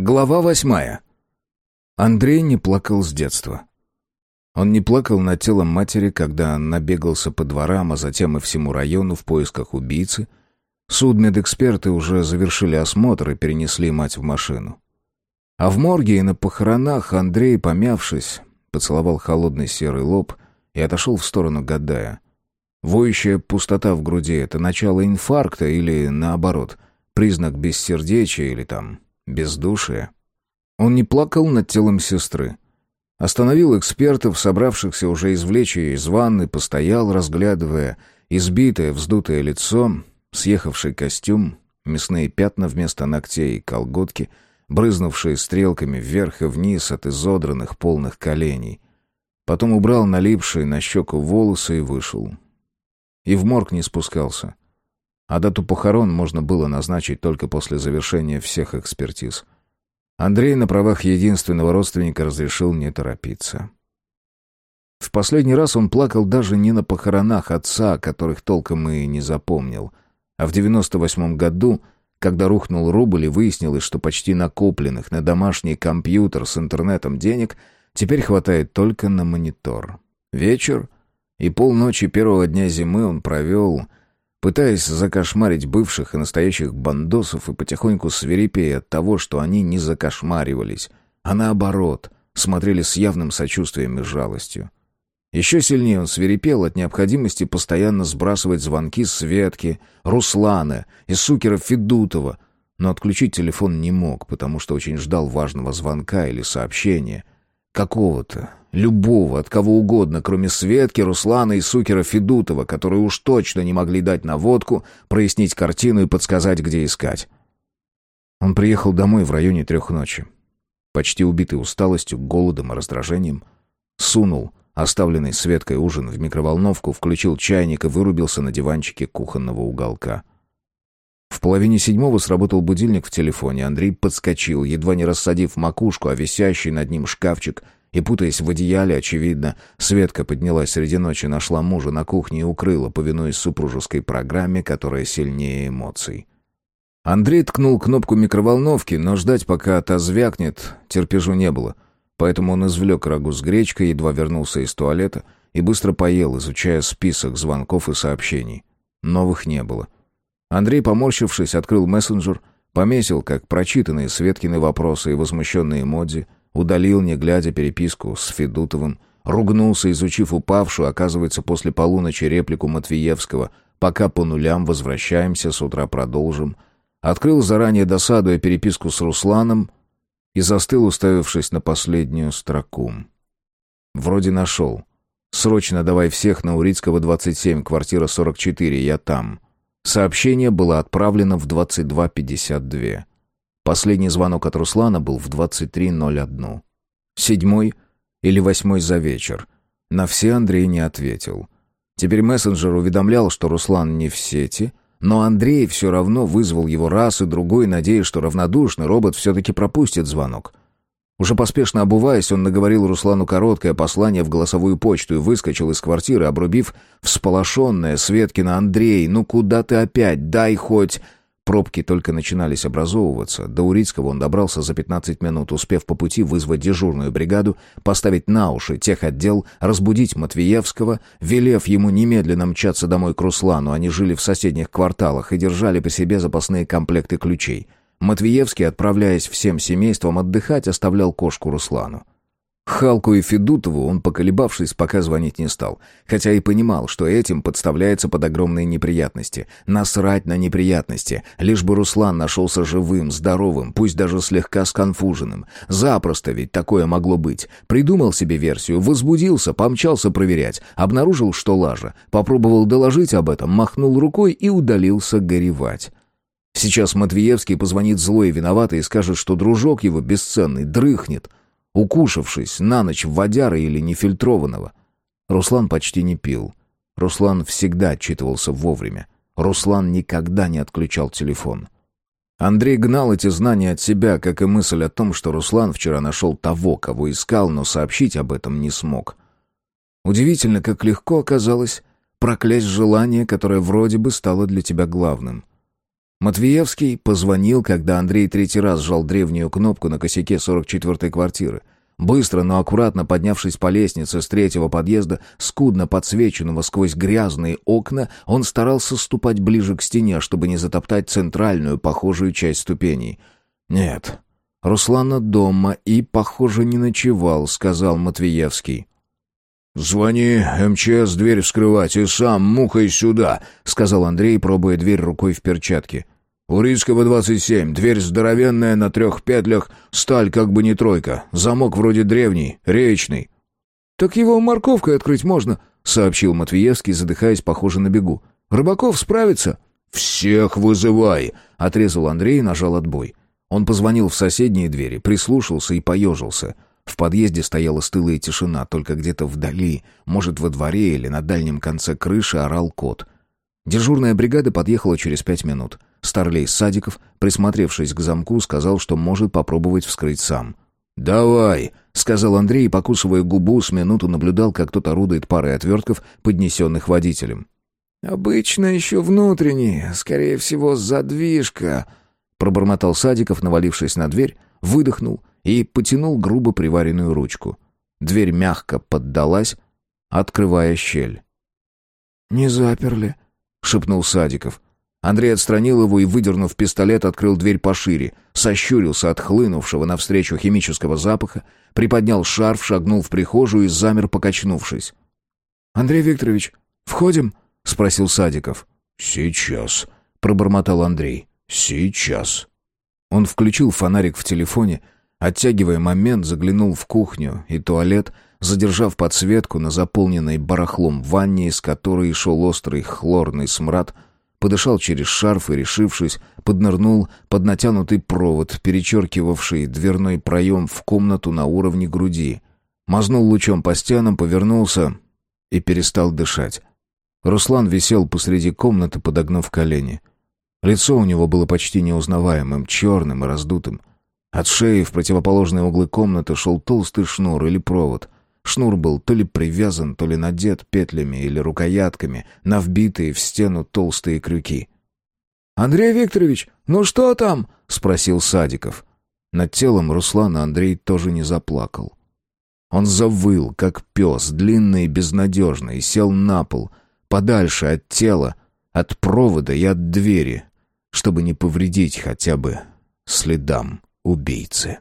Глава восьмая. Андрей не плакал с детства. Он не плакал над телом матери, когда набегался по дворам, а затем и всему району в поисках убийцы. Судмедэксперты уже завершили осмотр и перенесли мать в машину. А в морге и на похоронах Андрей, помявшись, поцеловал холодный серый лоб и отошел в сторону, гадая. Воющая пустота в груди — это начало инфаркта или, наоборот, признак бессердечия или там бездушие. Он не плакал над телом сестры. Остановил экспертов, собравшихся уже извлечь ее из ванны, постоял, разглядывая избитое, вздутое лицо, съехавший костюм, мясные пятна вместо ногтей и колготки, брызнувшие стрелками вверх и вниз от изодранных полных коленей. Потом убрал налипшие на щеку волосы и вышел. И в морг не спускался. А дату похорон можно было назначить только после завершения всех экспертиз. Андрей на правах единственного родственника разрешил не торопиться. В последний раз он плакал даже не на похоронах отца, которых толком и не запомнил, а в 98 году, когда рухнул рубль и выяснилось, что почти накопленных на домашний компьютер с интернетом денег теперь хватает только на монитор. Вечер и полночи первого дня зимы он провел пытаясь закошмарить бывших и настоящих бандосов и потихоньку свирепея от того, что они не закошмаривались, а наоборот, смотрели с явным сочувствием и жалостью. Еще сильнее он свирепел от необходимости постоянно сбрасывать звонки Светки, Руслана и Сукера Федутова, но отключить телефон не мог, потому что очень ждал важного звонка или сообщения. Какого-то, Любого, от кого угодно, кроме Светки, Руслана и Сукера Федутова, которые уж точно не могли дать наводку, прояснить картину и подсказать, где искать. Он приехал домой в районе трех ночи. Почти убитый усталостью, голодом и раздражением. Сунул оставленный Светкой ужин в микроволновку, включил чайник и вырубился на диванчике кухонного уголка. В половине седьмого сработал будильник в телефоне. Андрей подскочил, едва не рассадив макушку, а висящий над ним шкафчик — и, путаясь в одеяле, очевидно, Светка поднялась среди ночи, нашла мужа на кухне и укрыла, повинуясь супружеской программе, которая сильнее эмоций. Андрей ткнул кнопку микроволновки, но ждать, пока та звякнет, терпежу не было. Поэтому он извлек рагу с гречкой, едва вернулся из туалета и быстро поел, изучая список звонков и сообщений. Новых не было. Андрей, поморщившись, открыл мессенджер, помесил, как прочитанные Светкины вопросы и возмущенные эмодзи — Удалил, не глядя, переписку с Федутовым. Ругнулся, изучив упавшую, оказывается, после полуночи реплику Матвеевского. «Пока по нулям возвращаемся, с утра продолжим». Открыл заранее досадуя переписку с Русланом и застыл, уставившись на последнюю строку. Вроде нашел. «Срочно давай всех на Урицкого, 27, квартира 44, я там». Сообщение было отправлено в 22.52. Последний звонок от Руслана был в 23.01. Седьмой или восьмой за вечер. На все Андрей не ответил. Теперь мессенджер уведомлял, что Руслан не в сети, но Андрей все равно вызвал его раз и другой, надеясь, что равнодушный робот все-таки пропустит звонок. Уже поспешно обуваясь, он наговорил Руслану короткое послание в голосовую почту и выскочил из квартиры, обрубив всполошенное Светкина «Андрей, ну куда ты опять? Дай хоть...» Пробки только начинались образовываться. До Урицкого он добрался за 15 минут, успев по пути вызвать дежурную бригаду, поставить на уши техотдел, разбудить Матвеевского, велев ему немедленно мчаться домой к Руслану. Они жили в соседних кварталах и держали по себе запасные комплекты ключей. Матвеевский, отправляясь всем семейством отдыхать, оставлял кошку Руслану. Халку и Федутову он, поколебавшись, пока звонить не стал, хотя и понимал, что этим подставляется под огромные неприятности. Насрать на неприятности, лишь бы Руслан нашелся живым, здоровым, пусть даже слегка сконфуженным. Запросто ведь такое могло быть. Придумал себе версию, возбудился, помчался проверять, обнаружил, что лажа, попробовал доложить об этом, махнул рукой и удалился горевать. Сейчас Матвеевский позвонит злой и виноватый и скажет, что дружок его бесценный дрыхнет — укушавшись на ночь водяры или нефильтрованного. Руслан почти не пил. Руслан всегда отчитывался вовремя. Руслан никогда не отключал телефон. Андрей гнал эти знания от себя, как и мысль о том, что Руслан вчера нашел того, кого искал, но сообщить об этом не смог. Удивительно, как легко оказалось проклясть желание, которое вроде бы стало для тебя главным. Матвеевский позвонил, когда Андрей третий раз сжал древнюю кнопку на косяке 44-й квартиры. Быстро, но аккуратно поднявшись по лестнице с третьего подъезда, скудно подсвеченного сквозь грязные окна, он старался ступать ближе к стене, чтобы не затоптать центральную, похожую часть ступеней. «Нет, Руслана дома и, похоже, не ночевал», — сказал Матвеевский. «Звони МЧС дверь вскрывать и сам мухой сюда», — сказал Андрей, пробуя дверь рукой в перчатке. «Урицкого, 27. Дверь здоровенная, на трех петлях. Сталь как бы не тройка. Замок вроде древний, речный». «Так его морковкой открыть можно», — сообщил Матвеевский, задыхаясь, похоже, на бегу. «Рыбаков справится». «Всех вызывай!» — отрезал Андрей и нажал отбой. Он позвонил в соседние двери, прислушался и поежился. В подъезде стояла стылая тишина, только где-то вдали, может, во дворе или на дальнем конце крыши орал кот. Дежурная бригада подъехала через пять минут. Старлей Садиков, присмотревшись к замку, сказал, что может попробовать вскрыть сам. «Давай», — сказал Андрей, покусывая губу, с минуту наблюдал, как тот орудует парой отвертков, поднесенных водителем. «Обычно еще внутренний, скорее всего, задвижка», — пробормотал Садиков, навалившись на дверь, выдохнул и потянул грубо приваренную ручку. Дверь мягко поддалась, открывая щель. «Не заперли», — шепнул Садиков. Андрей отстранил его и, выдернув пистолет, открыл дверь пошире, сощурился от хлынувшего навстречу химического запаха, приподнял шарф, шагнул в прихожую и замер, покачнувшись. «Андрей Викторович, входим?» — спросил Садиков. «Сейчас», — пробормотал Андрей. «Сейчас». Он включил фонарик в телефоне, оттягивая момент, заглянул в кухню и туалет, задержав подсветку на заполненной барахлом ванне, из которой шел острый хлорный смрад — подышал через шарф и, решившись, поднырнул под натянутый провод, перечеркивавший дверной проем в комнату на уровне груди. Мазнул лучом по стенам, повернулся и перестал дышать. Руслан висел посреди комнаты, подогнув колени. Лицо у него было почти неузнаваемым, черным и раздутым. От шеи в противоположные углы комнаты шел толстый шнур или провод — Шнур был то ли привязан, то ли надет петлями или рукоятками на вбитые в стену толстые крюки. «Андрей Викторович, ну что там?» — спросил Садиков. Над телом Руслана Андрей тоже не заплакал. Он завыл, как пес, длинный и безнадежный, сел на пол, подальше от тела, от провода и от двери, чтобы не повредить хотя бы следам убийцы.